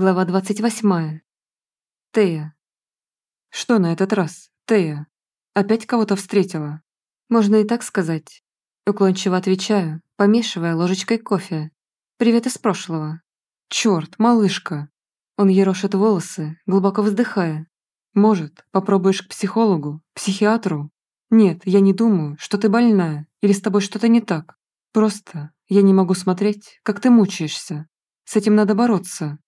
Глава 28. Тея. Что на этот раз, Тея? Опять кого-то встретила? Можно и так сказать. Уклончиво отвечаю, помешивая ложечкой кофе. Привет из прошлого. Чёрт, малышка. Он ерошит волосы, глубоко вздыхая. Может, попробуешь к психологу, психиатру? Нет, я не думаю, что ты больная или с тобой что-то не так. Просто я не могу смотреть, как ты мучаешься. С этим надо бороться.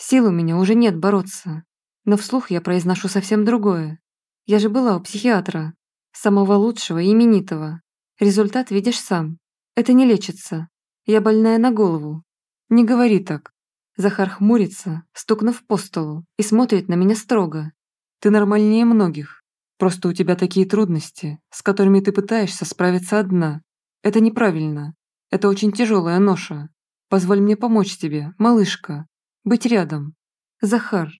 Сил у меня уже нет бороться. Но вслух я произношу совсем другое. Я же была у психиатра. Самого лучшего и именитого. Результат видишь сам. Это не лечится. Я больная на голову. Не говори так. Захар хмурится, стукнув по столу, и смотрит на меня строго. Ты нормальнее многих. Просто у тебя такие трудности, с которыми ты пытаешься справиться одна. Это неправильно. Это очень тяжелая ноша. Позволь мне помочь тебе, малышка. Быть рядом. Захар.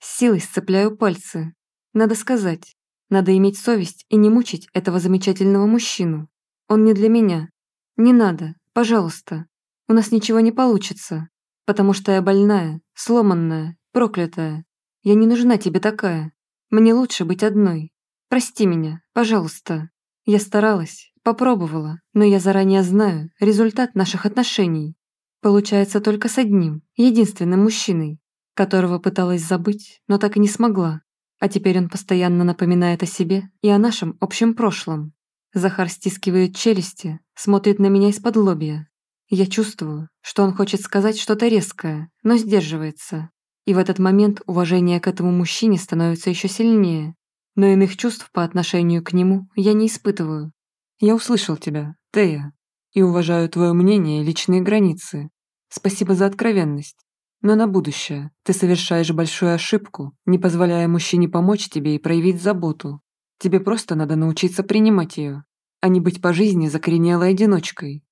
С силой сцепляю пальцы. Надо сказать. Надо иметь совесть и не мучить этого замечательного мужчину. Он не для меня. Не надо, пожалуйста. У нас ничего не получится. Потому что я больная, сломанная, проклятая. Я не нужна тебе такая. Мне лучше быть одной. Прости меня, пожалуйста. Я старалась, попробовала, но я заранее знаю результат наших отношений. Получается только с одним, единственным мужчиной, которого пыталась забыть, но так и не смогла. А теперь он постоянно напоминает о себе и о нашем общем прошлом. Захар стискивает челюсти, смотрит на меня из-под лобья. Я чувствую, что он хочет сказать что-то резкое, но сдерживается. И в этот момент уважение к этому мужчине становится еще сильнее. Но иных чувств по отношению к нему я не испытываю. Я услышал тебя, Тея, и уважаю твое мнение и личные границы. Спасибо за откровенность. Но на будущее ты совершаешь большую ошибку, не позволяя мужчине помочь тебе и проявить заботу. Тебе просто надо научиться принимать ее, а не быть по жизни закоренелой одиночкой.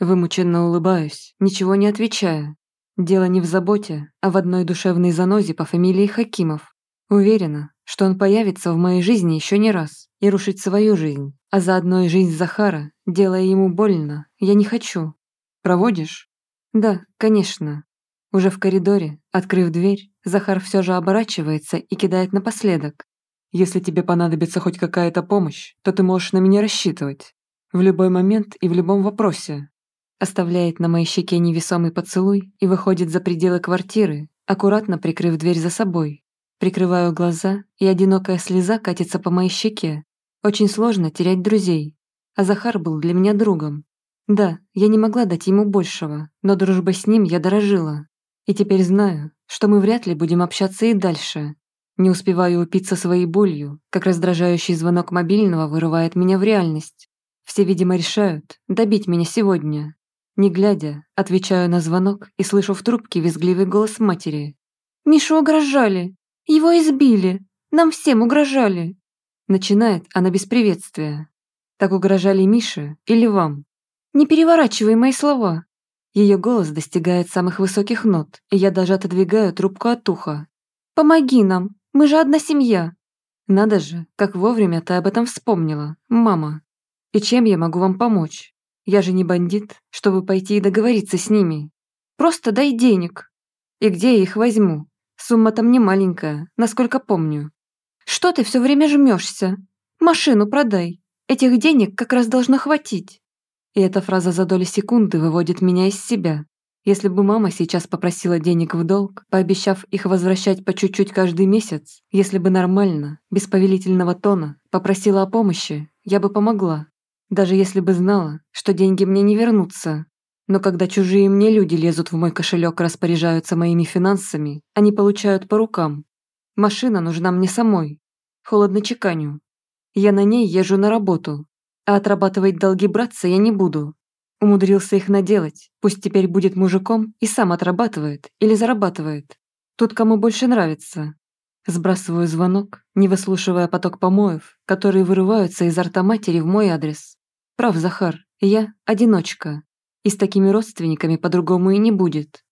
Вымученно улыбаюсь, ничего не отвечая. Дело не в заботе, а в одной душевной занозе по фамилии Хакимов. Уверена, что он появится в моей жизни еще не раз и рушить свою жизнь, а заодно и жизнь Захара, делая ему больно, я не хочу. Проводишь? Да, конечно. Уже в коридоре, открыв дверь, Захар все же оборачивается и кидает напоследок. Если тебе понадобится хоть какая-то помощь, то ты можешь на меня рассчитывать. В любой момент и в любом вопросе. Оставляет на моей щеке невесомый поцелуй и выходит за пределы квартиры, аккуратно прикрыв дверь за собой. Прикрываю глаза, и одинокая слеза катится по моей щеке. Очень сложно терять друзей. А Захар был для меня другом, да, я не могла дать ему большего, но дружбой с ним я дорожила. И теперь знаю, что мы вряд ли будем общаться и дальше. Не успеваю упиться своей болью, как раздражающий звонок мобильного вырывает меня в реальность. Все, видимо, решают добить меня сегодня. Не глядя, отвечаю на звонок и слышу в трубке визгливый голос матери. «Мишу угрожали! Его избили! Нам всем угрожали!» Начинает она без приветствия. «Так угрожали Мише или вам?» Не переворачивай мои слова. Ее голос достигает самых высоких нот, и я даже отодвигаю трубку от уха. Помоги нам, мы же одна семья. Надо же, как вовремя ты об этом вспомнила, мама. И чем я могу вам помочь? Я же не бандит, чтобы пойти и договориться с ними. Просто дай денег. И где я их возьму? Сумма там не маленькая, насколько помню. Что ты все время жмешься? Машину продай. Этих денег как раз должно хватить. И эта фраза за доли секунды выводит меня из себя. Если бы мама сейчас попросила денег в долг, пообещав их возвращать по чуть-чуть каждый месяц, если бы нормально, без повелительного тона, попросила о помощи, я бы помогла. Даже если бы знала, что деньги мне не вернутся. Но когда чужие мне люди лезут в мой кошелек распоряжаются моими финансами, они получают по рукам. Машина нужна мне самой. Холодно чеканю. Я на ней езжу на работу, а отрабатывать долги браться я не буду. Умудрился их наделать, пусть теперь будет мужиком и сам отрабатывает или зарабатывает. Тут кому больше нравится. Сбрасываю звонок, не выслушивая поток помоев, которые вырываются изо рта матери в мой адрес. Прав Захар, я одиночка. И с такими родственниками по-другому и не будет.